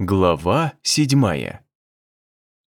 Глава седьмая.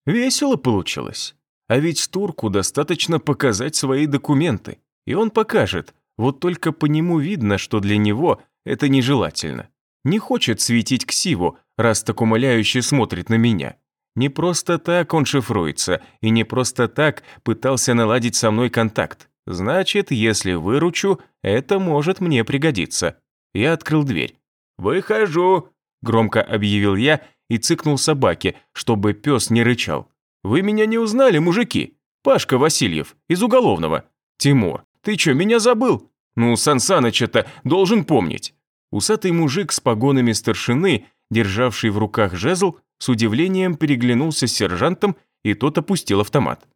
Весело получилось. А ведь турку достаточно показать свои документы, и он покажет, вот только по нему видно, что для него это нежелательно. Не хочет светить ксиву, раз так умоляюще смотрит на меня. Не просто так он шифруется, и не просто так пытался наладить со мной контакт. Значит, если выручу, это может мне пригодиться. Я открыл дверь. «Выхожу», громко объявил я и цыкнул собаке, чтобы пес не рычал. «Вы меня не узнали, мужики? Пашка Васильев, из уголовного. Тимур, ты что, меня забыл? Ну, Сан Саныч-то должен помнить». Усатый мужик с погонами старшины, державший в руках жезл, с удивлением переглянулся с сержантом, и тот опустил автомат.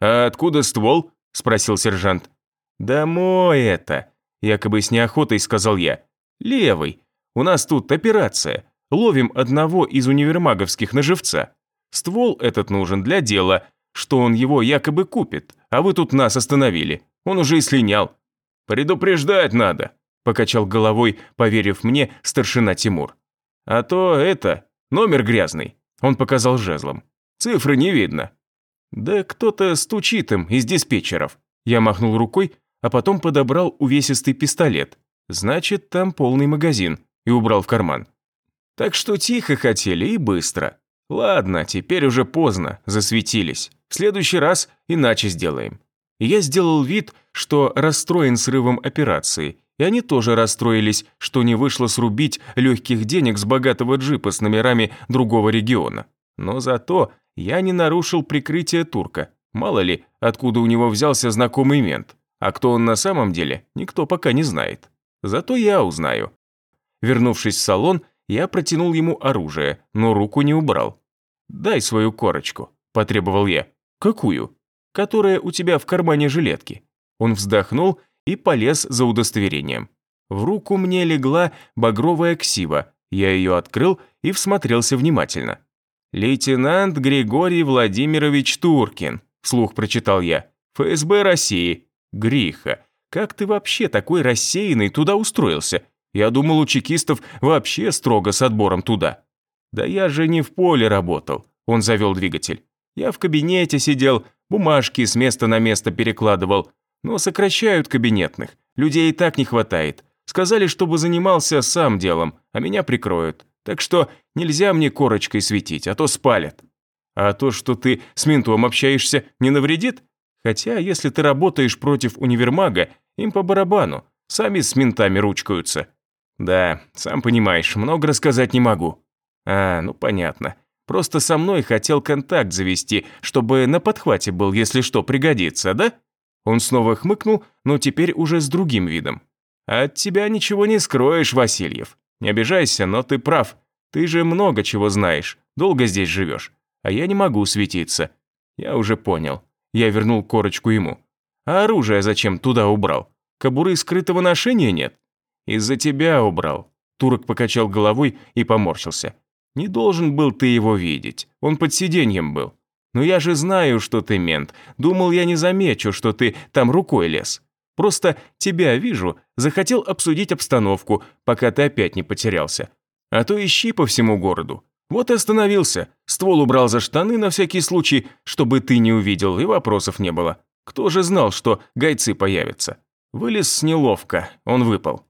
«А откуда ствол?» – спросил сержант. «Домой это», – якобы с неохотой сказал я. «Левый. У нас тут операция. Ловим одного из универмаговских на живца. Ствол этот нужен для дела, что он его якобы купит, а вы тут нас остановили. Он уже и слинял. Предупреждать надо, покачал головой, поверив мне, старшина Тимур. А то это, номер грязный. Он показал жезлом. Цифры не видно. Да кто-то стучит им из диспетчеров. Я махнул рукой, а потом подобрал увесистый пистолет. Значит, там полный магазин и убрал в карман. Так что тихо хотели и быстро. Ладно, теперь уже поздно, засветились. В следующий раз иначе сделаем. я сделал вид, что расстроен срывом операции, и они тоже расстроились, что не вышло срубить легких денег с богатого джипа с номерами другого региона. Но зато я не нарушил прикрытие турка. Мало ли, откуда у него взялся знакомый мент. А кто он на самом деле, никто пока не знает. Зато я узнаю. Вернувшись в салон, я протянул ему оружие, но руку не убрал. «Дай свою корочку», – потребовал я. «Какую?» «Которая у тебя в кармане жилетки». Он вздохнул и полез за удостоверением. В руку мне легла багровая ксива, я ее открыл и всмотрелся внимательно. «Лейтенант Григорий Владимирович Туркин», – вслух прочитал я. «ФСБ России». «Гриха, как ты вообще такой рассеянный туда устроился? Я думал, у чекистов вообще строго с отбором туда. Да я же не в поле работал. Он завел двигатель. Я в кабинете сидел, бумажки с места на место перекладывал. Но сокращают кабинетных. Людей и так не хватает. Сказали, чтобы занимался сам делом, а меня прикроют. Так что нельзя мне корочкой светить, а то спалят. А то, что ты с ментом общаешься, не навредит? Хотя, если ты работаешь против универмага, им по барабану. Сами с ментами ручкаются. «Да, сам понимаешь, много рассказать не могу». «А, ну понятно. Просто со мной хотел контакт завести, чтобы на подхвате был, если что, пригодится, да?» Он снова хмыкнул, но теперь уже с другим видом. «От тебя ничего не скроешь, Васильев. Не обижайся, но ты прав. Ты же много чего знаешь, долго здесь живешь. А я не могу светиться. Я уже понял. Я вернул корочку ему. А оружие зачем туда убрал? Кобуры скрытого ношения нет? «Из-за тебя убрал». Турок покачал головой и поморщился. «Не должен был ты его видеть. Он под сиденьем был. Но я же знаю, что ты мент. Думал, я не замечу, что ты там рукой лез. Просто тебя вижу, захотел обсудить обстановку, пока ты опять не потерялся. А то ищи по всему городу. Вот и остановился. Ствол убрал за штаны на всякий случай, чтобы ты не увидел и вопросов не было. Кто же знал, что гайцы появятся? Вылез неловко, он выпал.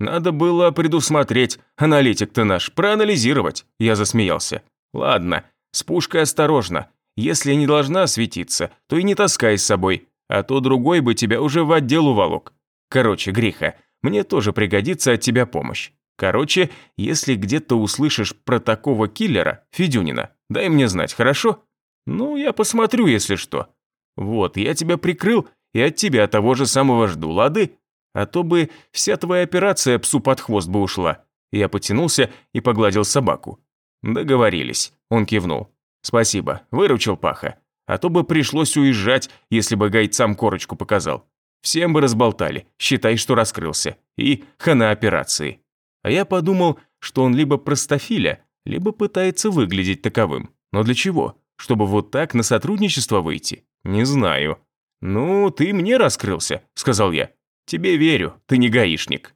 «Надо было предусмотреть, аналитик-то наш, проанализировать», я засмеялся. «Ладно, с пушкой осторожно. Если не должна светиться, то и не таскай с собой, а то другой бы тебя уже в отдел уволок. Короче, Гриха, мне тоже пригодится от тебя помощь. Короче, если где-то услышишь про такого киллера, Федюнина, дай мне знать, хорошо? Ну, я посмотрю, если что. Вот, я тебя прикрыл и от тебя того же самого жду, лады? А то бы вся твоя операция псу под хвост бы ушла. Я потянулся и погладил собаку. Договорились. Он кивнул. Спасибо, выручил Паха. А то бы пришлось уезжать, если бы гайцам корочку показал. Всем бы разболтали, считай, что раскрылся. И хана операции. А я подумал, что он либо простофиля, либо пытается выглядеть таковым. Но для чего? Чтобы вот так на сотрудничество выйти? Не знаю. «Ну, ты мне раскрылся», — сказал я. Тебе верю, ты не гаишник.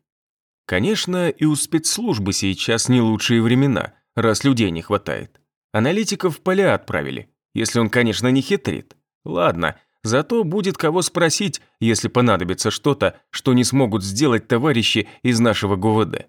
Конечно, и у спецслужбы сейчас не лучшие времена, раз людей не хватает. Аналитиков в поля отправили, если он, конечно, не хитрит. Ладно, зато будет кого спросить, если понадобится что-то, что не смогут сделать товарищи из нашего ГУВД.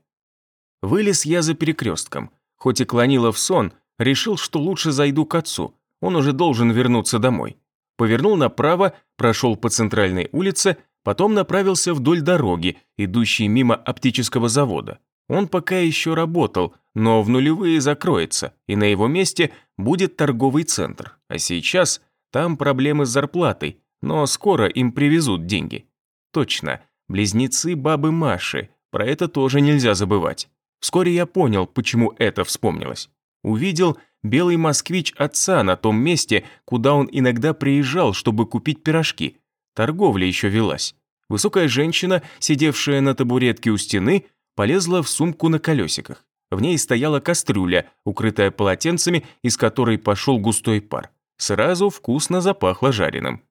Вылез я за перекрестком. Хоть и клонило в сон, решил, что лучше зайду к отцу. Он уже должен вернуться домой. Повернул направо, прошел по центральной улице, потом направился вдоль дороги, идущей мимо оптического завода. Он пока еще работал, но в нулевые закроется, и на его месте будет торговый центр. А сейчас там проблемы с зарплатой, но скоро им привезут деньги. Точно, близнецы бабы Маши, про это тоже нельзя забывать. Вскоре я понял, почему это вспомнилось. Увидел белый москвич отца на том месте, куда он иногда приезжал, чтобы купить пирожки. Торговля еще велась. Высокая женщина, сидевшая на табуретке у стены, полезла в сумку на колесиках. В ней стояла кастрюля, укрытая полотенцами, из которой пошел густой пар. Сразу вкусно запахло жареным.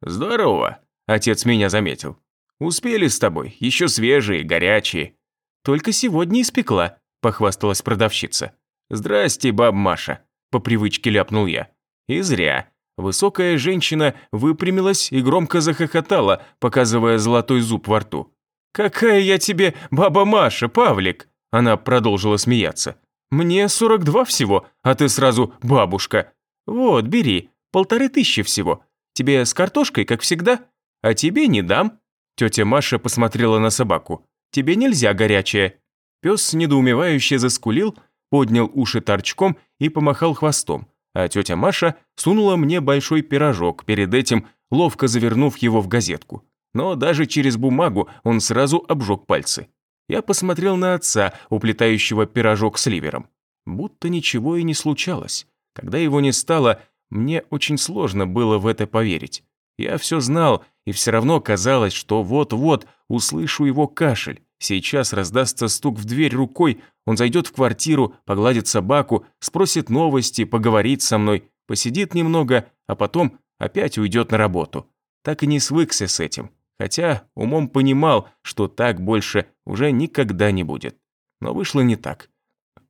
«Здорово», – отец меня заметил. «Успели с тобой, еще свежие, горячие». «Только сегодня испекла», – похвасталась продавщица. «Здрасте, баб Маша», – по привычке ляпнул я. И зря. Высокая женщина выпрямилась и громко захохотала, показывая золотой зуб во рту. «Какая я тебе баба Маша, Павлик!» Она продолжила смеяться. «Мне 42 всего, а ты сразу бабушка. Вот, бери, полторы тысячи всего. Тебе с картошкой, как всегда? А тебе не дам». Тетя Маша посмотрела на собаку. «Тебе нельзя горячее». Пес недоумевающе заскулил, поднял уши торчком и помахал хвостом, а тетя Маша сунула мне большой пирожок, перед этим ловко завернув его в газетку но даже через бумагу он сразу обжег пальцы. Я посмотрел на отца, уплетающего пирожок с ливером. Будто ничего и не случалось. Когда его не стало, мне очень сложно было в это поверить. Я все знал, и все равно казалось, что вот-вот услышу его кашель. Сейчас раздастся стук в дверь рукой, он зайдет в квартиру, погладит собаку, спросит новости, поговорит со мной, посидит немного, а потом опять уйдет на работу. Так и не свыкся с этим хотя умом понимал, что так больше уже никогда не будет. Но вышло не так.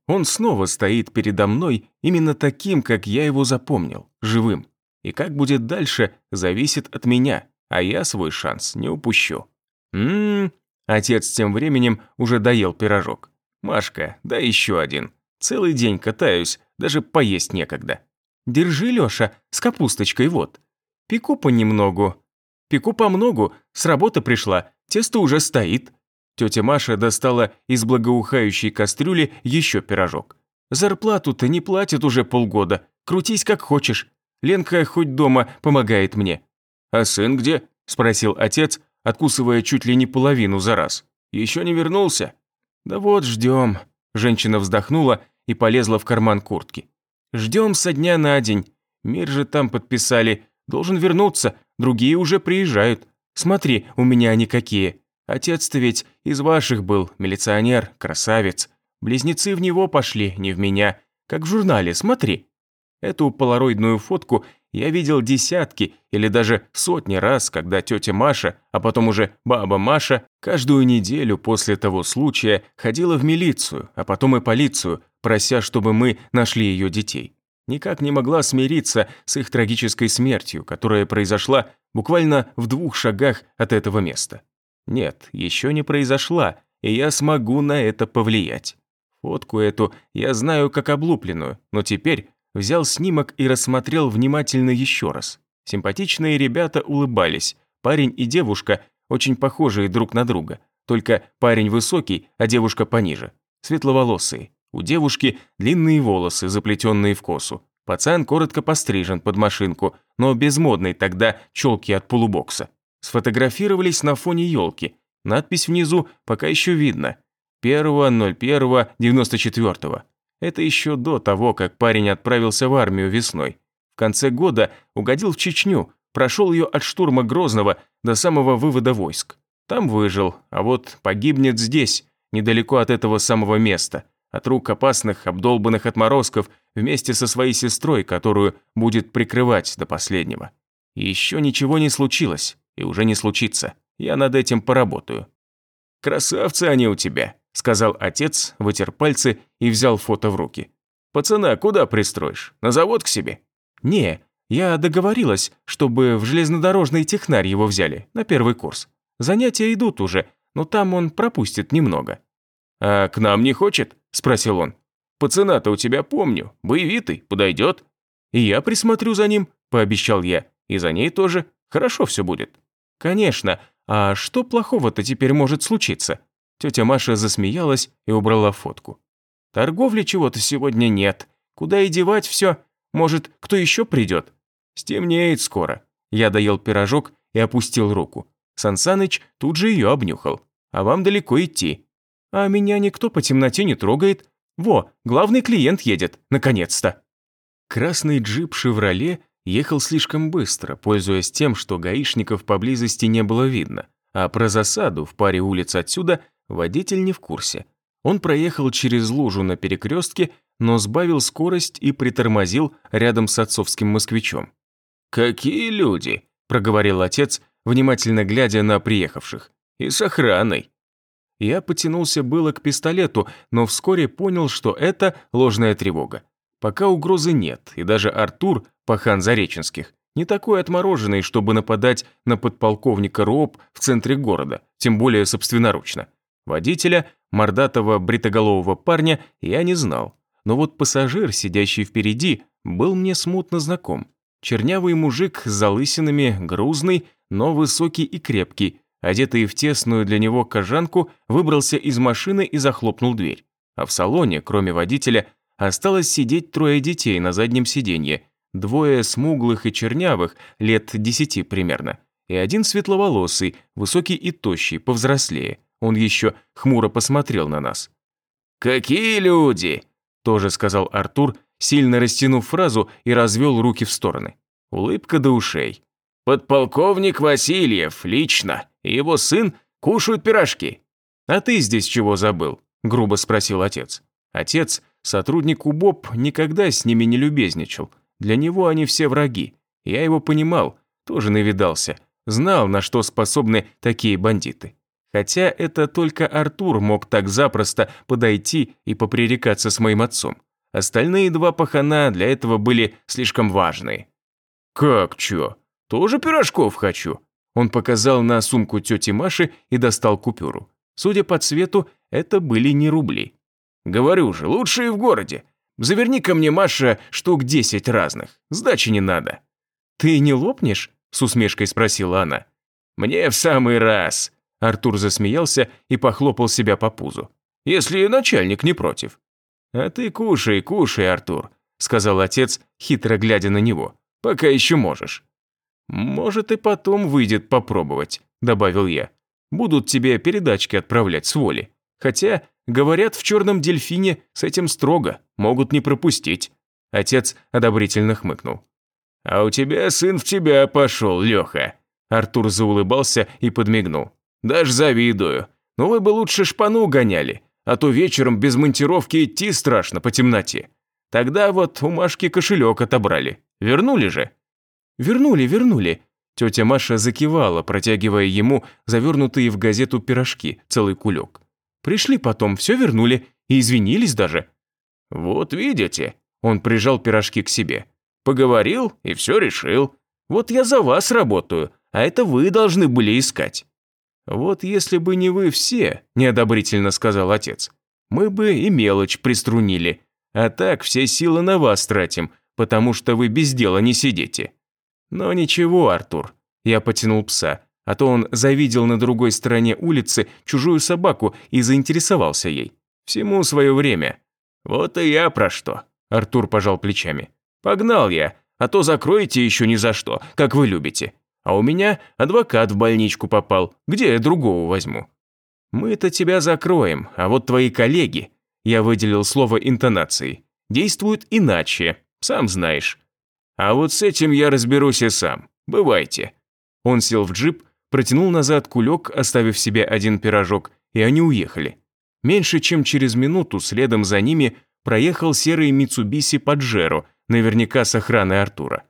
Он снова стоит передо мной именно таким, как я его запомнил, живым. И как будет дальше, зависит от меня, а я свой шанс не упущу. Ммм, отец тем временем уже доел пирожок. Машка, да еще один. Целый день катаюсь, даже поесть некогда. Держи, Лёша, с капусточкой вот. Пеку понемногу, Пеку по многу, с работы пришла, тесто уже стоит». Тетя Маша достала из благоухающей кастрюли еще пирожок. «Зарплату-то не платят уже полгода, крутись как хочешь. Ленка хоть дома помогает мне». «А сын где?» – спросил отец, откусывая чуть ли не половину за раз. «Еще не вернулся?» «Да вот ждем». Женщина вздохнула и полезла в карман куртки. «Ждем со дня на день. Мир же там подписали. Должен вернуться, Другие уже приезжают. Смотри, у меня они какие. Отец-то ведь из ваших был, милиционер, красавец. Близнецы в него пошли, не в меня. Как в журнале, смотри. Эту полароидную фотку я видел десятки или даже сотни раз, когда тетя Маша, а потом уже баба Маша, каждую неделю после того случая ходила в милицию, а потом и полицию, прося, чтобы мы нашли ее детей никак не могла смириться с их трагической смертью, которая произошла буквально в двух шагах от этого места. Нет, еще не произошла, и я смогу на это повлиять. Фотку эту я знаю как облупленную, но теперь взял снимок и рассмотрел внимательно еще раз. Симпатичные ребята улыбались, парень и девушка очень похожие друг на друга, только парень высокий, а девушка пониже, светловолосые. У девушки длинные волосы, заплетенные в косу. Пацан коротко пострижен под машинку, но без модной тогда челки от полубокса. Сфотографировались на фоне елки. Надпись внизу пока еще видно. 1.01.94. Это еще до того, как парень отправился в армию весной. В конце года угодил в Чечню, прошел ее от штурма Грозного до самого вывода войск. Там выжил, а вот погибнет здесь, недалеко от этого самого места – от рук опасных, обдолбанных отморозков, вместе со своей сестрой, которую будет прикрывать до последнего. И еще ничего не случилось, и уже не случится. Я над этим поработаю. «Красавцы они у тебя», – сказал отец, вытер пальцы и взял фото в руки. Пацана куда пристроишь? На завод к себе?» «Не, я договорилась, чтобы в железнодорожный технарь его взяли, на первый курс. Занятия идут уже, но там он пропустит немного». «А к нам не хочет?» – спросил он. «Пацана-то у тебя помню, боевитый, подойдет». «И я присмотрю за ним», – пообещал я. «И за ней тоже. Хорошо все будет». «Конечно. А что плохого-то теперь может случиться?» Тетя Маша засмеялась и убрала фотку. «Торговли чего-то сегодня нет. Куда и девать все? Может, кто еще придет?» «Стемнеет скоро». Я доел пирожок и опустил руку. Сансаныч тут же ее обнюхал. «А вам далеко идти». «А меня никто по темноте не трогает. Во, главный клиент едет, наконец-то». Красный джип «Шевроле» ехал слишком быстро, пользуясь тем, что гаишников поблизости не было видно, а про засаду в паре улиц отсюда водитель не в курсе. Он проехал через лужу на перекрестке, но сбавил скорость и притормозил рядом с отцовским москвичом. «Какие люди!» – проговорил отец, внимательно глядя на приехавших. «И с охраной!» Я потянулся было к пистолету, но вскоре понял, что это ложная тревога. Пока угрозы нет, и даже Артур, пахан Зареченских, не такой отмороженный, чтобы нападать на подполковника РОП в центре города, тем более собственноручно. Водителя, мордатого бритоголового парня, я не знал. Но вот пассажир, сидящий впереди, был мне смутно знаком. Чернявый мужик с залысинами, грузный, но высокий и крепкий, одетый в тесную для него кожанку, выбрался из машины и захлопнул дверь. А в салоне, кроме водителя, осталось сидеть трое детей на заднем сиденье, двое смуглых и чернявых, лет десяти примерно, и один светловолосый, высокий и тощий, повзрослее. Он еще хмуро посмотрел на нас. «Какие люди!» – тоже сказал Артур, сильно растянув фразу и развел руки в стороны. Улыбка до ушей. «Подполковник Васильев, лично, и его сын кушают пирожки». «А ты здесь чего забыл?» – грубо спросил отец. Отец, сотрудник УБОП, никогда с ними не любезничал. Для него они все враги. Я его понимал, тоже навидался, знал, на что способны такие бандиты. Хотя это только Артур мог так запросто подойти и попререкаться с моим отцом. Остальные два пахана для этого были слишком важные. «Как чё? Тоже пирожков хочу?» Он показал на сумку тети Маши и достал купюру. Судя по цвету, это были не рубли. «Говорю же, лучшие в городе. Заверни ко мне, Маша, штук десять разных. Сдачи не надо». «Ты не лопнешь?» – с усмешкой спросила она. «Мне в самый раз», Артур засмеялся и похлопал себя по пузу. «Если начальник не против». «А ты кушай, кушай, Артур», – сказал отец, хитро глядя на него. «Пока еще можешь». «Может, и потом выйдет попробовать», – добавил я. «Будут тебе передачки отправлять с воли. Хотя, говорят, в черном дельфине с этим строго, могут не пропустить». Отец одобрительно хмыкнул. «А у тебя сын в тебя пошел, Леха». Артур заулыбался и подмигнул. Даже завидую. Но вы бы лучше шпану гоняли, а то вечером без монтировки идти страшно по темноте. Тогда вот у Машки кошелек отобрали. Вернули же?» «Вернули, вернули». Тетя Маша закивала, протягивая ему завернутые в газету пирожки, целый кулек. «Пришли потом, все вернули, и извинились даже». «Вот видите», он прижал пирожки к себе. «Поговорил и все решил. Вот я за вас работаю, а это вы должны были искать». «Вот если бы не вы все», – неодобрительно сказал отец, – «мы бы и мелочь приструнили. А так все силы на вас тратим, потому что вы без дела не сидите». «Но ничего, Артур», – я потянул пса, а то он завидел на другой стороне улицы чужую собаку и заинтересовался ей. Всему свое время. «Вот и я про что», – Артур пожал плечами. «Погнал я, а то закроете еще ни за что, как вы любите. А у меня адвокат в больничку попал. Где я другого возьму? Мы-то тебя закроем, а вот твои коллеги, я выделил слово интонацией, действуют иначе, сам знаешь. А вот с этим я разберусь и сам. Бывайте. Он сел в джип, протянул назад кулек, оставив себе один пирожок, и они уехали. Меньше чем через минуту следом за ними проехал серый Митсубиси Паджеро, наверняка с охраной Артура.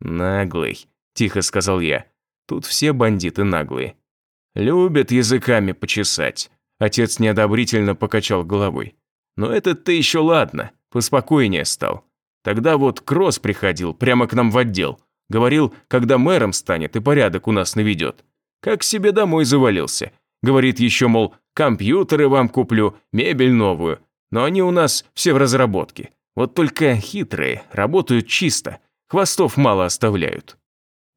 Наглый, тихо сказал я. Тут все бандиты наглые. Любят языками почесать. Отец неодобрительно покачал головой. Но этот ты еще ладно. поспокойнее стал. Тогда вот Кросс приходил прямо к нам в отдел. Говорил, когда мэром станет и порядок у нас наведет. Как себе домой завалился. Говорит еще, мол, компьютеры вам куплю, мебель новую. Но они у нас все в разработке. Вот только хитрые, работают чисто, хвостов мало оставляют.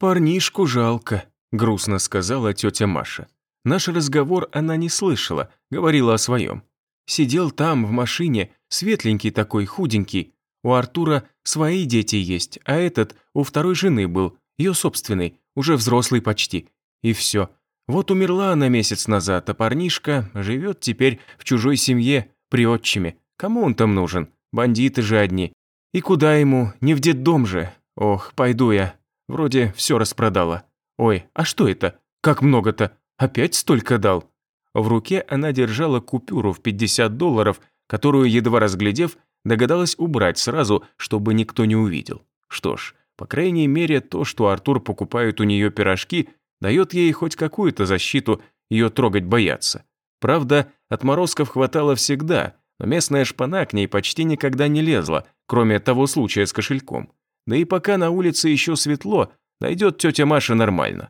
«Парнишку жалко», – грустно сказала тетя Маша. Наш разговор она не слышала, говорила о своем. Сидел там, в машине, светленький такой, худенький. У Артура свои дети есть, а этот у второй жены был, ее собственный, уже взрослый почти. И все. Вот умерла она месяц назад, а парнишка живет теперь в чужой семье, при отчиме. Кому он там нужен? Бандиты же одни. И куда ему? Не в детдом же. Ох, пойду я. Вроде все распродала. Ой, а что это? Как много-то? Опять столько дал? В руке она держала купюру в 50 долларов, которую, едва разглядев, догадалась убрать сразу, чтобы никто не увидел. Что ж, по крайней мере, то, что Артур покупает у нее пирожки, дает ей хоть какую-то защиту, ее трогать бояться. Правда, отморозков хватало всегда, но местная шпана к ней почти никогда не лезла, кроме того случая с кошельком. Да и пока на улице еще светло, найдет тетя Маша нормально.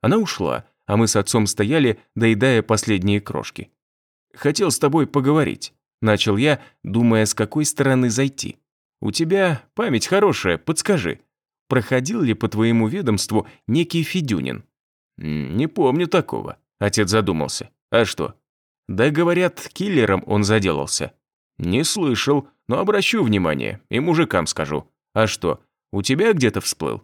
Она ушла, а мы с отцом стояли, доедая последние крошки. «Хотел с тобой поговорить», – начал я, думая, с какой стороны зайти. «У тебя память хорошая, подскажи. Проходил ли по твоему ведомству некий Федюнин?» «Не помню такого», – отец задумался. «А что?» «Да, говорят, киллером он заделался». «Не слышал, но обращу внимание и мужикам скажу. А что, у тебя где-то всплыл?»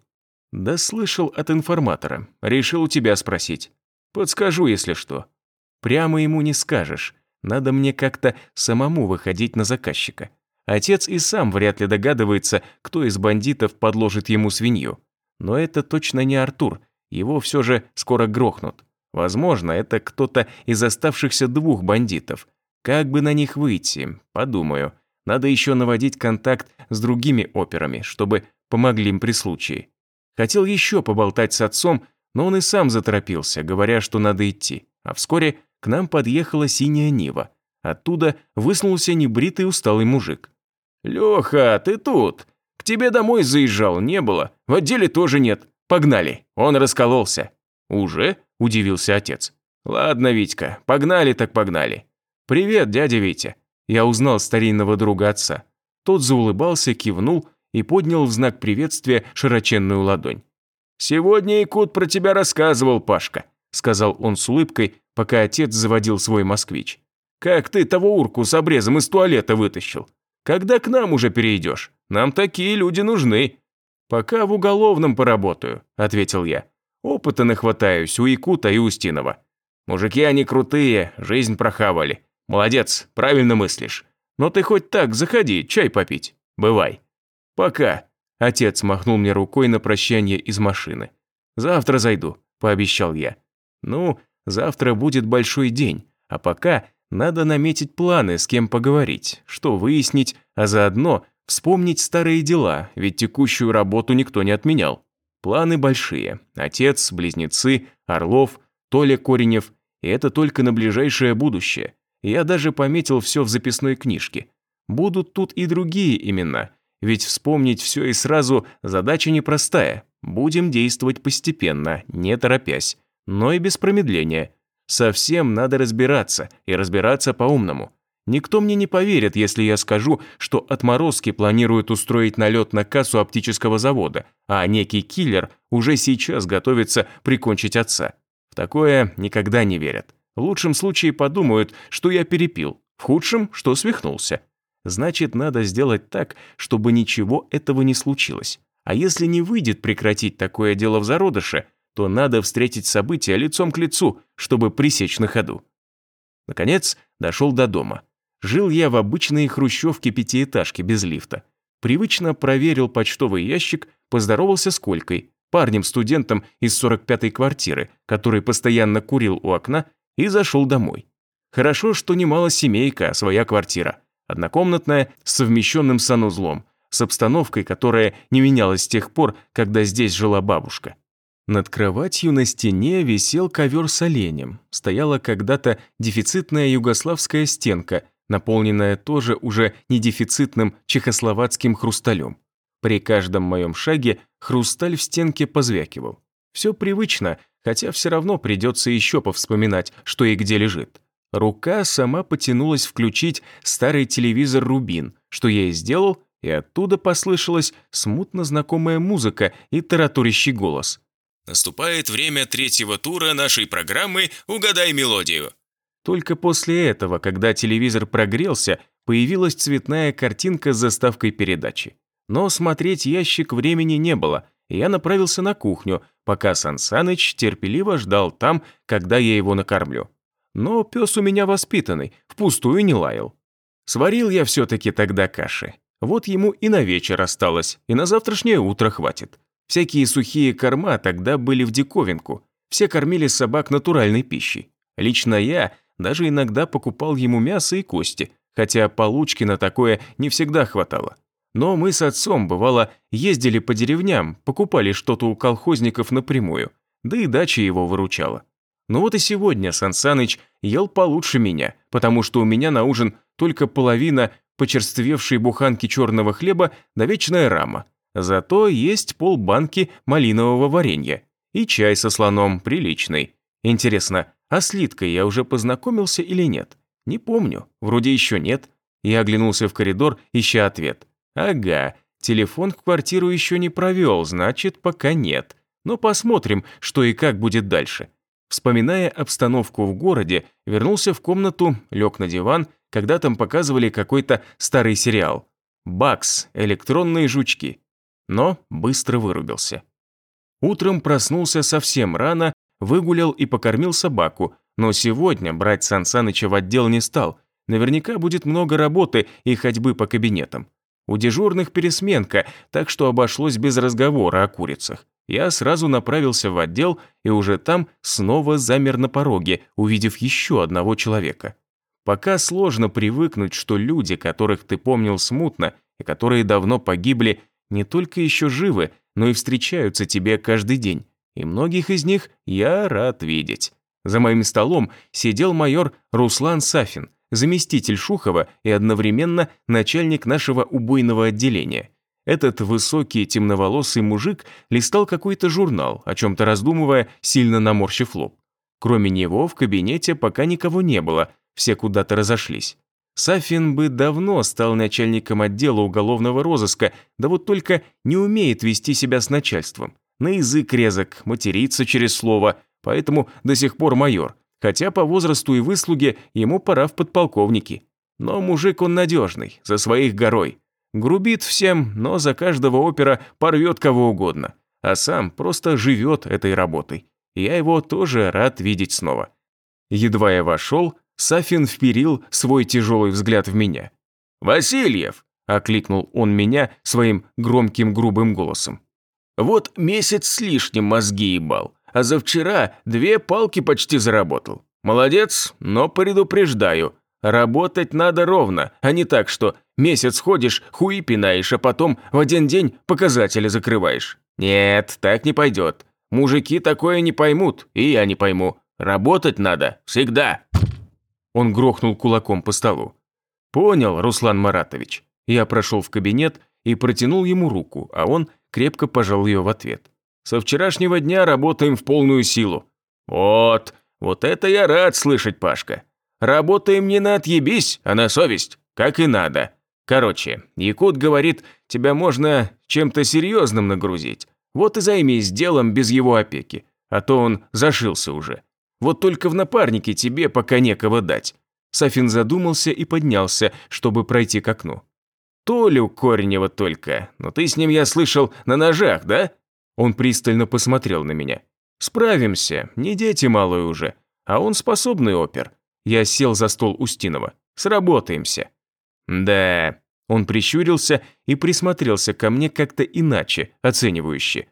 «Да слышал от информатора. Решил у тебя спросить. Подскажу, если что». «Прямо ему не скажешь. Надо мне как-то самому выходить на заказчика. Отец и сам вряд ли догадывается, кто из бандитов подложит ему свинью. Но это точно не Артур. Его все же скоро грохнут. Возможно, это кто-то из оставшихся двух бандитов. Как бы на них выйти? Подумаю. Надо еще наводить контакт с другими операми, чтобы помогли им при случае. Хотел еще поболтать с отцом, но он и сам заторопился, говоря, что надо идти. А вскоре к нам подъехала синяя Нива. Оттуда высунулся небритый усталый мужик. «Леха, ты тут? К тебе домой заезжал, не было. В отделе тоже нет. Погнали, он раскололся». «Уже?» – удивился отец. «Ладно, Витька, погнали так погнали. Привет, дядя Витя». Я узнал старинного друга отца. Тот заулыбался, кивнул и поднял в знак приветствия широченную ладонь. «Сегодня Якут про тебя рассказывал, Пашка», сказал он с улыбкой, пока отец заводил свой москвич. «Как ты того урку с обрезом из туалета вытащил? Когда к нам уже перейдешь? Нам такие люди нужны». «Пока в уголовном поработаю», – ответил я. «Опыта нахватаюсь у Якута и Устинова. Мужики они крутые, жизнь прохавали. Молодец, правильно мыслишь. Но ты хоть так заходи, чай попить. Бывай». «Пока», – отец махнул мне рукой на прощание из машины. «Завтра зайду», – пообещал я. «Ну, завтра будет большой день, а пока надо наметить планы, с кем поговорить, что выяснить, а заодно вспомнить старые дела, ведь текущую работу никто не отменял. Планы большие. Отец, близнецы, Орлов, Толя Коренев, и это только на ближайшее будущее. Я даже пометил все в записной книжке. Будут тут и другие имена, ведь вспомнить все и сразу задача непростая. Будем действовать постепенно, не торопясь, но и без промедления. Совсем надо разбираться, и разбираться по-умному. Никто мне не поверит, если я скажу, что отморозки планируют устроить налет на кассу оптического завода, а некий киллер уже сейчас готовится прикончить отца. В такое никогда не верят. В лучшем случае подумают, что я перепил, в худшем, что свихнулся. Значит, надо сделать так, чтобы ничего этого не случилось. А если не выйдет прекратить такое дело в зародыше, то надо встретить события лицом к лицу, чтобы пресечь на ходу. Наконец, дошел до дома. Жил я в обычной хрущевке пятиэтажки без лифта. Привычно проверил почтовый ящик, поздоровался с Колькой, парнем-студентом из 45-й квартиры, который постоянно курил у окна, и зашел домой. Хорошо, что немало семейка, своя квартира однокомнатная с совмещенным санузлом, с обстановкой, которая не менялась с тех пор, когда здесь жила бабушка. Над кроватью на стене висел ковер с оленем. Стояла когда-то дефицитная югославская стенка, наполненная тоже уже недефицитным чехословацким хрусталем. При каждом моем шаге хрусталь в стенке позвякивал. Все привычно, хотя все равно придется еще повспоминать, что и где лежит. Рука сама потянулась включить старый телевизор «Рубин», что я и сделал, и оттуда послышалась смутно знакомая музыка и тараторящий голос. «Наступает время третьего тура нашей программы «Угадай мелодию». Только после этого, когда телевизор прогрелся, появилась цветная картинка с заставкой передачи. Но смотреть ящик времени не было, и я направился на кухню, пока Сан Саныч терпеливо ждал там, когда я его накормлю. Но пес у меня воспитанный, впустую не лаял. Сварил я все-таки тогда каши. Вот ему и на вечер осталось, и на завтрашнее утро хватит. Всякие сухие корма тогда были в диковинку. Все кормили собак натуральной пищей. Лично я даже иногда покупал ему мясо и кости, хотя получки на такое не всегда хватало. Но мы с отцом, бывало, ездили по деревням, покупали что-то у колхозников напрямую, да и дача его выручала. Но вот и сегодня Сансаныч ел получше меня, потому что у меня на ужин только половина почерствевшей буханки черного хлеба да вечная рама. Зато есть полбанки малинового варенья и чай со слоном приличный. Интересно, а с Литкой я уже познакомился или нет? Не помню, вроде еще нет. Я оглянулся в коридор, ища ответ. Ага, телефон в квартиру еще не провел, значит, пока нет. Но посмотрим, что и как будет дальше. Вспоминая обстановку в городе, вернулся в комнату, лег на диван, когда там показывали какой-то старый сериал. «Бакс. Электронные жучки». Но быстро вырубился. Утром проснулся совсем рано, выгулял и покормил собаку, но сегодня брать Сан Саныча в отдел не стал. Наверняка будет много работы и ходьбы по кабинетам. У дежурных пересменка, так что обошлось без разговора о курицах. Я сразу направился в отдел и уже там снова замер на пороге, увидев еще одного человека. Пока сложно привыкнуть, что люди, которых ты помнил смутно и которые давно погибли, не только еще живы, но и встречаются тебе каждый день. И многих из них я рад видеть. За моим столом сидел майор Руслан Сафин – заместитель Шухова и одновременно начальник нашего убойного отделения. Этот высокий темноволосый мужик листал какой-то журнал, о чем-то раздумывая, сильно наморщив лоб. Кроме него в кабинете пока никого не было, все куда-то разошлись. Сафин бы давно стал начальником отдела уголовного розыска, да вот только не умеет вести себя с начальством. На язык резок, матерится через слово, поэтому до сих пор майор, хотя по возрасту и выслуге ему пора в подполковники. Но мужик он надежный, за своих горой. Грубит всем, но за каждого опера порвет кого угодно, а сам просто живет этой работой. Я его тоже рад видеть снова. Едва я вошел, Сафин вперил свой тяжелый взгляд в меня. «Васильев!» – окликнул он меня своим громким грубым голосом. «Вот месяц с лишним мозги ебал а за вчера две палки почти заработал. Молодец, но предупреждаю, работать надо ровно, а не так, что месяц ходишь, хуи пинаешь, а потом в один день показатели закрываешь. Нет, так не пойдет. Мужики такое не поймут, и я не пойму. Работать надо, всегда. Он грохнул кулаком по столу. Понял, Руслан Маратович. Я прошел в кабинет и протянул ему руку, а он крепко пожал ее в ответ. Со вчерашнего дня работаем в полную силу. Вот, вот это я рад слышать, Пашка. Работаем не на отъебись, а на совесть, как и надо. Короче, Якут говорит, тебя можно чем-то серьезным нагрузить. Вот и займись делом без его опеки, а то он зашился уже. Вот только в напарнике тебе пока некого дать». Сафин задумался и поднялся, чтобы пройти к окну. «Толю Коренева только, но ты с ним, я слышал, на ножах, да?» Он пристально посмотрел на меня. «Справимся, не дети малые уже, а он способный опер». Я сел за стол Устинова. «Сработаемся». «Да...» Он прищурился и присмотрелся ко мне как-то иначе, оценивающе.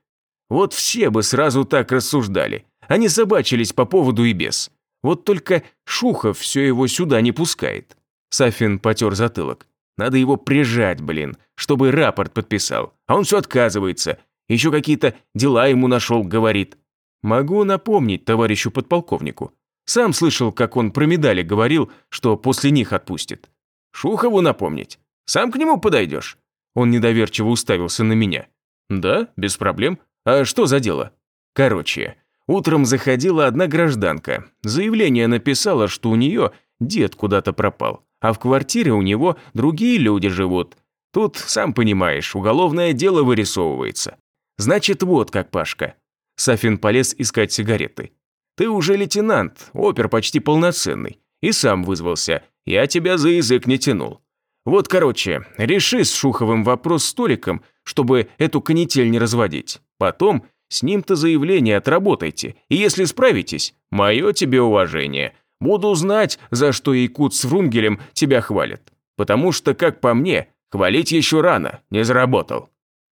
«Вот все бы сразу так рассуждали. Они собачились по поводу и без. Вот только Шухов все его сюда не пускает». Сафин потер затылок. «Надо его прижать, блин, чтобы рапорт подписал. А он все отказывается. Еще какие-то дела ему нашел, говорит. Могу напомнить товарищу подполковнику. Сам слышал, как он про медали говорил, что после них отпустит. Шухову напомнить? Сам к нему подойдешь?» Он недоверчиво уставился на меня. «Да, без проблем. А что за дело?» «Короче, утром заходила одна гражданка. Заявление написала, что у нее дед куда-то пропал, а в квартире у него другие люди живут. Тут, сам понимаешь, уголовное дело вырисовывается. Значит, вот как, Пашка». Сафин полез искать сигареты. «Ты уже лейтенант, опер почти полноценный, и сам вызвался. Я тебя за язык не тянул. Вот, короче, реши с Шуховым вопрос с Толиком, чтобы эту канитель не разводить. Потом с ним-то заявление отработайте, и если справитесь, мое тебе уважение. Буду знать, за что Якут с Врунгелем тебя хвалят. Потому что, как по мне, хвалить еще рано, не заработал.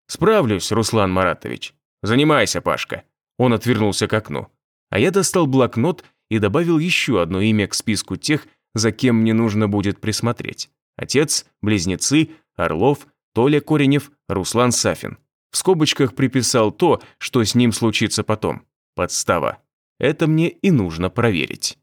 Справлюсь, Руслан Маратович. Занимайся, Пашка. Он отвернулся к окну. А я достал блокнот и добавил еще одно имя к списку тех, за кем мне нужно будет присмотреть. Отец, близнецы, Орлов, Толя Коренев, Руслан Сафин. В скобочках приписал то, что с ним случится потом. Подстава. Это мне и нужно проверить.